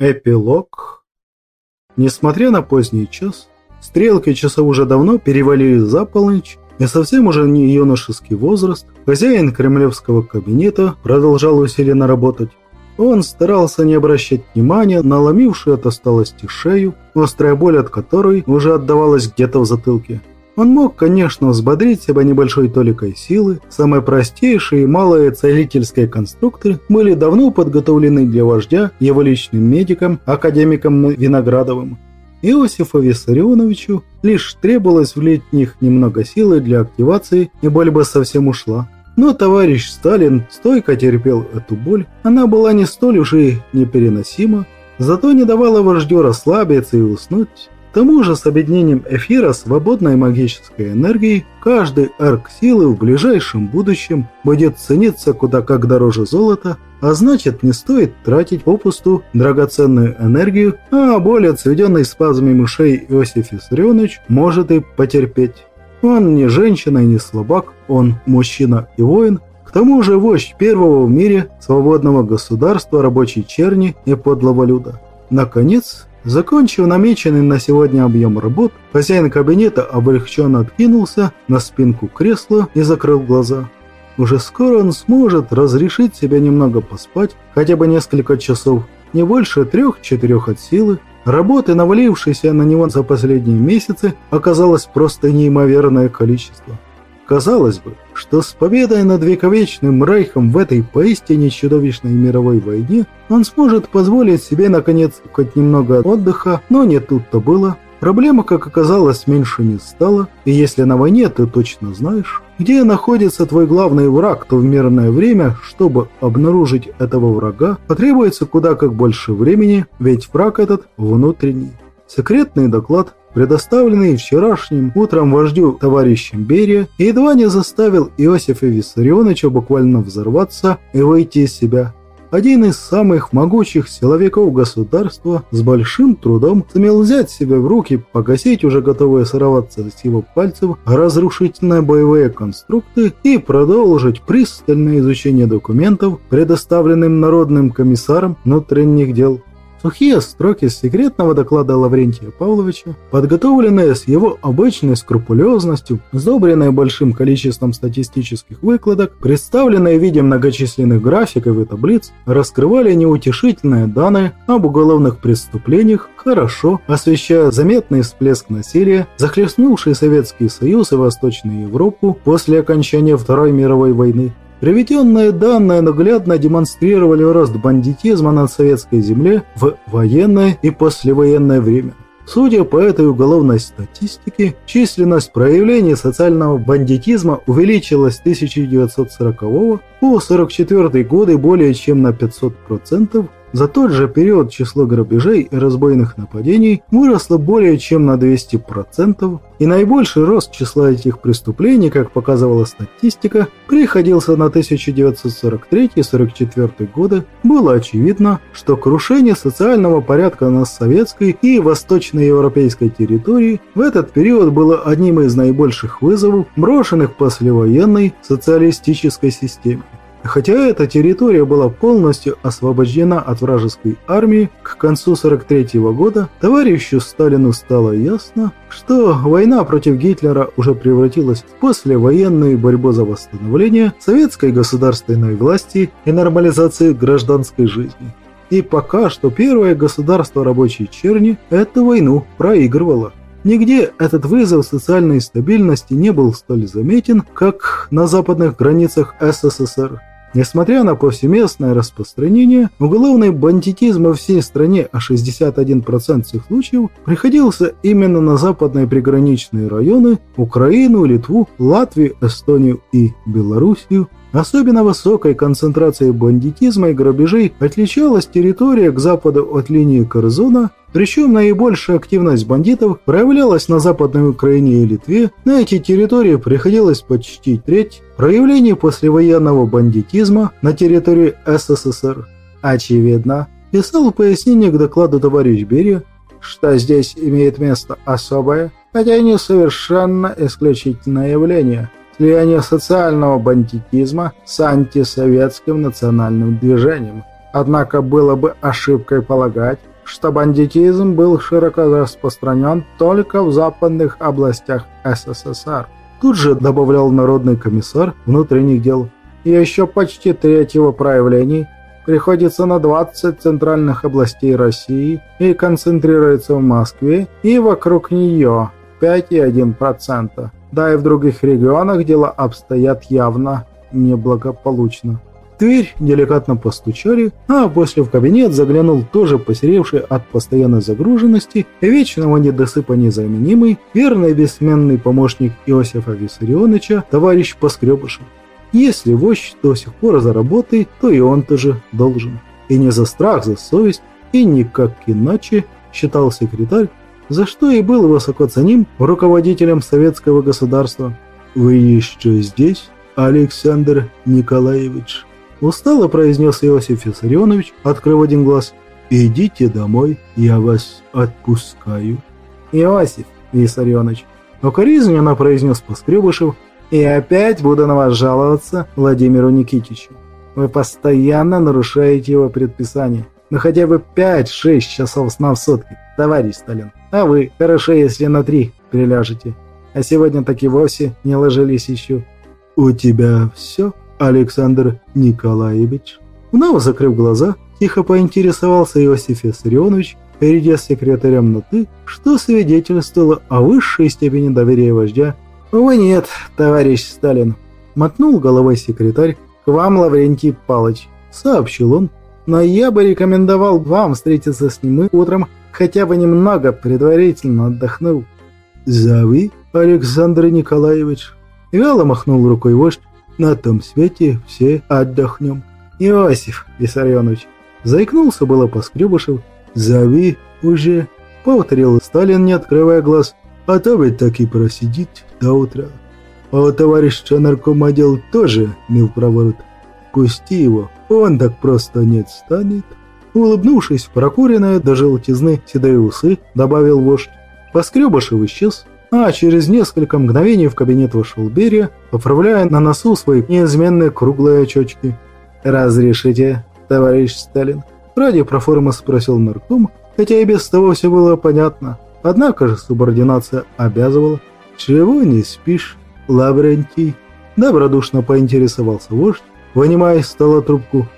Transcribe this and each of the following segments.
Эпилог. Несмотря на поздний час, стрелки часов уже давно перевалили за полночь, и совсем уже не юношеский возраст, хозяин кремлевского кабинета продолжал усиленно работать. Он старался не обращать внимания на ломившую от осталости шею, острая боль от которой уже отдавалась где-то в затылке. Он мог, конечно, взбодрить себя небольшой толикой силы. Самые простейшие и малые целительские конструкторы были давно подготовлены для вождя, его личным медиком, академиком Виноградовым. Иосифу Виссарионовичу лишь требовалось влить в них немного силы для активации, и боль бы совсем ушла. Но товарищ Сталин стойко терпел эту боль, она была не столь уж и непереносима, зато не давала вождю расслабиться и уснуть. К тому же с объединением эфира свободной магической энергии каждый арк силы в ближайшем будущем будет цениться куда как дороже золота, а значит не стоит тратить попусту драгоценную энергию, а более цведенный спазмами мышей Иосиф Виссарионович может и потерпеть. Он не женщина и не слабак, он мужчина и воин, к тому же вождь первого в мире свободного государства рабочей черни и подлого люда. Наконец, Закончив намеченный на сегодня объем работ, хозяин кабинета облегченно откинулся на спинку кресла и закрыл глаза. Уже скоро он сможет разрешить себе немного поспать, хотя бы несколько часов, не больше трех-четырех от силы. Работы, навалившейся на него за последние месяцы, оказалось просто неимоверное количество. Казалось бы, что с победой над вековечным Рейхом в этой поистине чудовищной мировой войне он сможет позволить себе, наконец, хоть немного отдыха, но не тут-то было. Проблема, как оказалось, меньше не стала, и если на войне ты точно знаешь, где находится твой главный враг, то в мирное время, чтобы обнаружить этого врага, потребуется куда как больше времени, ведь враг этот внутренний. Секретный доклад предоставленный вчерашним утром вождю товарищем Берия, едва не заставил Иосифа Виссарионовича буквально взорваться и выйти из себя. Один из самых могучих силовиков государства с большим трудом сумел взять себя в руки, погасить уже готовые сорваться с его пальцев разрушительные боевые конструкты и продолжить пристальное изучение документов, предоставленным Народным комиссаром внутренних дел. Сухие строки секретного доклада Лаврентия Павловича, подготовленные с его обычной скрупулезностью, сдобренные большим количеством статистических выкладок, представленные в виде многочисленных графиков и таблиц, раскрывали неутешительные данные об уголовных преступлениях, хорошо освещая заметный всплеск насилия, захлестнувший Советский Союз и Восточную Европу после окончания Второй мировой войны, Приведенные данные наглядно демонстрировали рост бандитизма на советской земле в военное и послевоенное время. Судя по этой уголовной статистике, численность проявлений социального бандитизма увеличилась с 1940 по 1944 годы более чем на 500%, за тот же период число грабежей и разбойных нападений выросло более чем на 200%, и наибольший рост числа этих преступлений, как показывала статистика, приходился на 1943-1944 годы. Было очевидно, что крушение социального порядка на советской и восточноевропейской территории в этот период было одним из наибольших вызовов, брошенных послевоенной социалистической системе. Хотя эта территория была полностью освобождена от вражеской армии, к концу 43 -го года товарищу Сталину стало ясно, что война против Гитлера уже превратилась в послевоенную борьбу за восстановление советской государственной власти и нормализации гражданской жизни. И пока что первое государство рабочей черни эту войну проигрывало. Нигде этот вызов социальной стабильности не был столь заметен, как на западных границах СССР. Несмотря на повсеместное распространение, уголовный бандитизм во всей стране, а 61% всех случаев, приходился именно на западные приграничные районы, Украину, Литву, Латвию, Эстонию и Белоруссию, Особенно высокой концентрацией бандитизма и грабежей отличалась территория к западу от линии Корзона, причем наибольшая активность бандитов проявлялась на Западной Украине и Литве. На эти территории приходилось почти треть проявлений послевоенного бандитизма на территории СССР. Очевидно, писал в пояснении к докладу товарищ Берия, что здесь имеет место особое, хотя не совершенно исключительное явление – слияние социального бандитизма с антисоветским национальным движением. Однако было бы ошибкой полагать, что бандитизм был широко распространен только в западных областях СССР. Тут же добавлял народный комиссар внутренних дел. И еще почти треть его проявлений приходится на 20 центральных областей России и концентрируется в Москве и вокруг нее 5,1%. Да и в других регионах дела обстоят явно неблагополучно. Дверь деликатно постучали, а после в кабинет заглянул тоже посеревший от постоянной загруженности вечного недосыпа незаменимый, верный бессменный помощник Иосифа Виссарионовича, товарищ Поскребышев. Если вождь до сих пор за работой, то и он тоже должен. И не за страх, за совесть, и никак иначе, считал секретарь, за что и был высоко руководителем советского государства. «Вы еще здесь, Александр Николаевич?» Устало произнес Иосиф Виссарионович, открыв один глаз. «Идите домой, я вас отпускаю». «Иосиф Виссарионович», укоризненно произнес Поскребышев, и опять буду на вас жаловаться Владимиру Никитичу. Вы постоянно нарушаете его предписание. Ну хотя бы 5-6 часов сна в сутки, товарищ Сталин. А вы, хорошо, если на три приляжете. А сегодня так и вовсе не ложились еще. «У тебя все, Александр Николаевич?» Вновь закрыв глаза, тихо поинтересовался Иосиф Виссарионович, перейдя с секретарем на «ты», что свидетельствовало о высшей степени доверия вождя «Увы нет, товарищ Сталин», — мотнул головой секретарь, — «к вам, Лаврентий Палыч», — сообщил он. «Но я бы рекомендовал вам встретиться с ним утром, хотя бы немного предварительно отдохнув». «Зови, Александр Николаевич», — вяло махнул рукой вождь. «На том свете все отдохнем». «Иосиф Виссарионович», — заикнулся было Поскребышев. «Зови уже», — повторил Сталин, не открывая глаз а то ведь так и просидит до утра. А товарища наркомодел тоже не в проворот. Пусти его, он так просто не отстанет. Улыбнувшись, прокуренная до желтизны седые усы, добавил вождь. Поскребышев исчез, а через несколько мгновений в кабинет вошел Берия, поправляя на носу свои неизменные круглые очочки. «Разрешите, товарищ Сталин?» Ради проформы спросил нарком, хотя и без того все было понятно. Однако же субординация обязывала. «Чего не спишь, Лаврентий?» Добродушно поинтересовался вождь, вынимая из стола трубку.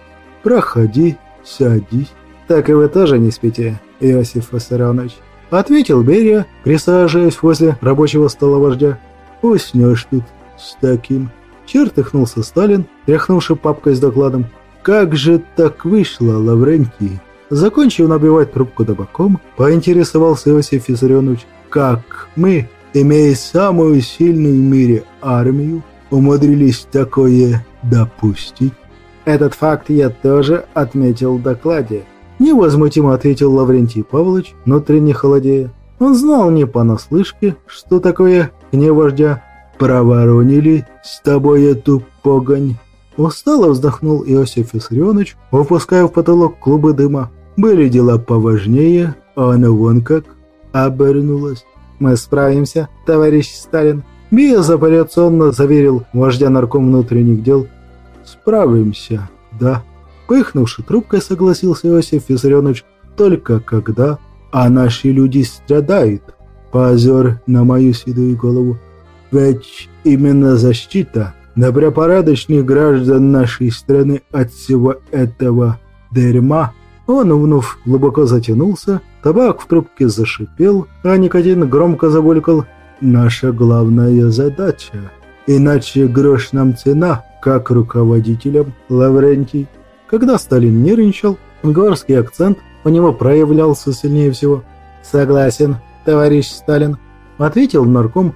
«Проходи, садись». «Так и вы тоже не спите, Иосиф Виссарионович?» Ответил Берия, присаживаясь возле рабочего стола вождя. «Уснешь тут с таким». Чертыхнулся Сталин, тряхнувший папкой с докладом. «Как же так вышло, Лаврентий?» Закончив набивать трубку табаком, поинтересовался Иосиф Виссарионович, как мы, имея самую сильную в мире армию, умудрились такое допустить. Этот факт я тоже отметил в докладе. Невозмутимо ответил Лаврентий Павлович, внутренне холодея. Он знал не понаслышке, что такое гнев вождя. «Проворонили с тобой эту погонь». Устало вздохнул Иосиф Виссарионович, выпуская в потолок клубы дыма. Были дела поважнее, а она вон как обернулась. «Мы справимся, товарищ Сталин», – безапелляционно заверил вождя нарком внутренних дел. «Справимся, да». Пыхнувши трубкой, согласился Иосиф Виссарионович, «только когда, а наши люди страдают». Позор на мою седую голову. Ведь именно защита добропорядочных граждан нашей страны от всего этого дерьма – он вновь глубоко затянулся, табак в трубке зашипел, а никотин громко забулькал. «Наша главная задача. Иначе грош нам цена, как руководителям, Лаврентий». Когда Сталин нервничал, горский акцент у него проявлялся сильнее всего. «Согласен, товарищ Сталин», — ответил нарком.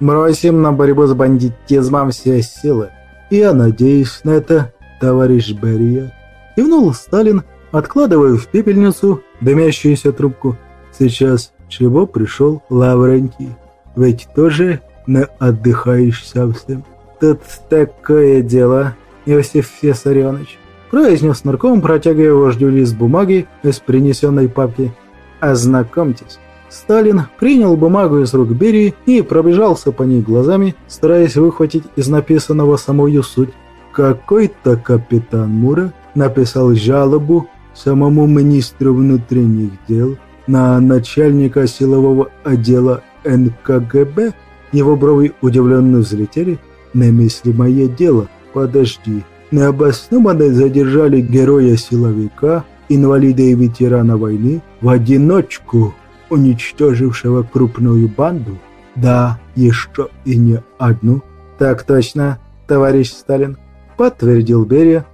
«Бросим на борьбу с бандитизмом все силы». «Я надеюсь на это, товарищ Берия», — кивнул Сталин, Откладываю в пепельницу дымящуюся трубку. Сейчас чего пришел Лаврентий? Ведь тоже не отдыхаешь совсем. Тут такое дело, Иосиф Фессарионович. Произнес нарком, протягивая вождю лист бумаги из принесенной папки. Ознакомьтесь. Сталин принял бумагу из рук Берии и пробежался по ней глазами, стараясь выхватить из написанного самую суть. Какой-то капитан Мура написал жалобу самому министру внутренних дел на начальника силового отдела НКГБ. Его брови удивленно взлетели. Немыслимое дело. Подожди. Необоснованно задержали героя-силовика, инвалида и ветерана войны, в одиночку уничтожившего крупную банду? Да, еще и не одну. Так точно, товарищ Сталин, подтвердил Берия.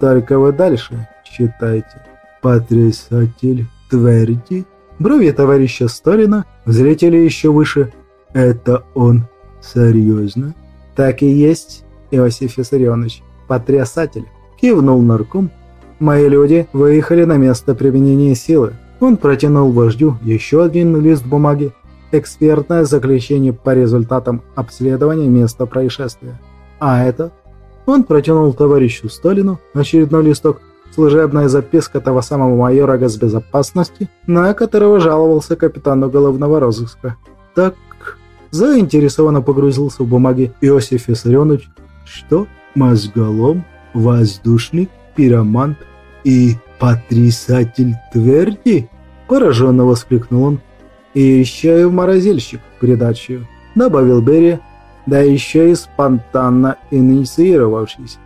Только вы дальше читайте. Потрясатель Тверди. Брови товарища Сталина взлетели еще выше. Это он серьезно? Так и есть, Иосиф Виссарионович. Потрясатель. Кивнул нарком. Мои люди выехали на место применения силы. Он протянул вождю еще один лист бумаги. Экспертное заключение по результатам обследования места происшествия. А это? Он протянул товарищу Сталину очередной листок. Служебная записка того самого майора госбезопасности, на которого жаловался капитан уголовного розыска. Так, заинтересованно погрузился в бумаги Иосиф Виссарионович. Что? Мозголом, воздушник, пиромант и потрясатель тверди? Пораженно воскликнул он. И еще и в морозильщик придачу, добавил Берри, да еще и спонтанно инициировавшись.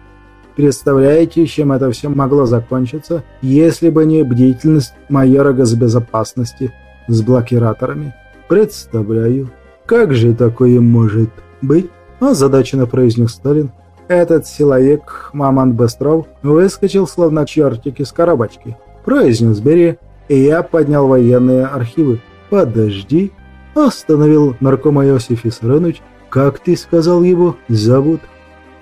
Представляете, чем это все могло закончиться, если бы не бдительность майора госбезопасности с блокираторами? Представляю. Как же такое может быть? Озадаченно произнес Сталин. Этот силовик, Мамонт Быстров, выскочил словно чертик из коробочки. Произнес Берия, и я поднял военные архивы. «Подожди!» – остановил наркома Иосиф Виссарионович. «Как ты сказал его? Зовут?»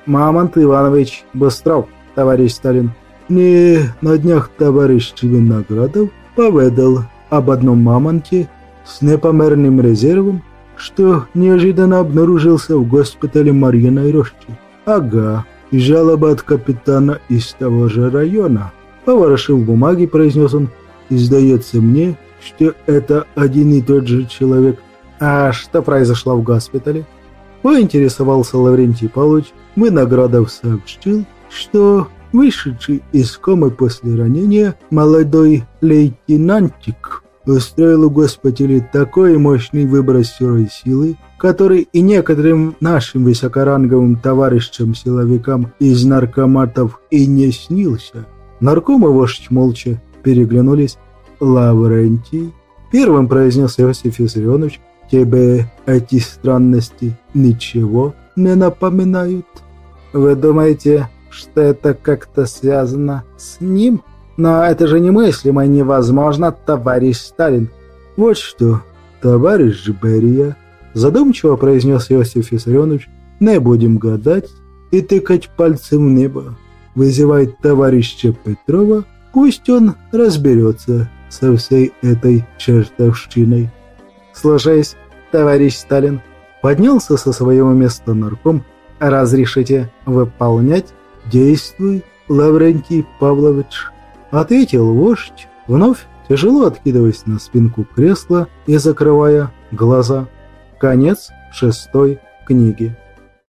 «Мамонт Иванович Быстров, товарищ Сталин». «Не, на днях товарищ Виноградов поведал об одном мамонте с непомерным резервом, что неожиданно обнаружился в госпитале Марьиной Рощи. Ага, жалоба от капитана из того же района. Поворошив бумаги, произнес он, «Сдается мне, что это один и тот же человек. А что произошло в госпитале? Поинтересовался Лаврентий Павлович. Виноградов сообщил, что вышедший из комы после ранения молодой лейтенантик устроил в госпитале такой мощный выброс сырой силы, который и некоторым нашим высокоранговым товарищам-силовикам из наркоматов и не снился. Нарком и вождь молча переглянулись. Лаврентий, первым произнес Иосиф Виссарионович, тебе эти странности ничего не напоминают? Вы думаете, что это как-то связано с ним? Но это же немыслимо невозможно, товарищ Сталин. Вот что, товарищ Берия, задумчиво произнес Иосиф Виссарионович, не будем гадать и тыкать пальцем в небо. Вызывай товарища Петрова, пусть он разберется со всей этой чертовщиной. Слушаясь, товарищ Сталин поднялся со своего места нарком. «Разрешите выполнять?» «Действуй, Лаврентий Павлович», — ответил вождь, вновь тяжело откидываясь на спинку кресла и закрывая глаза. Конец шестой книги.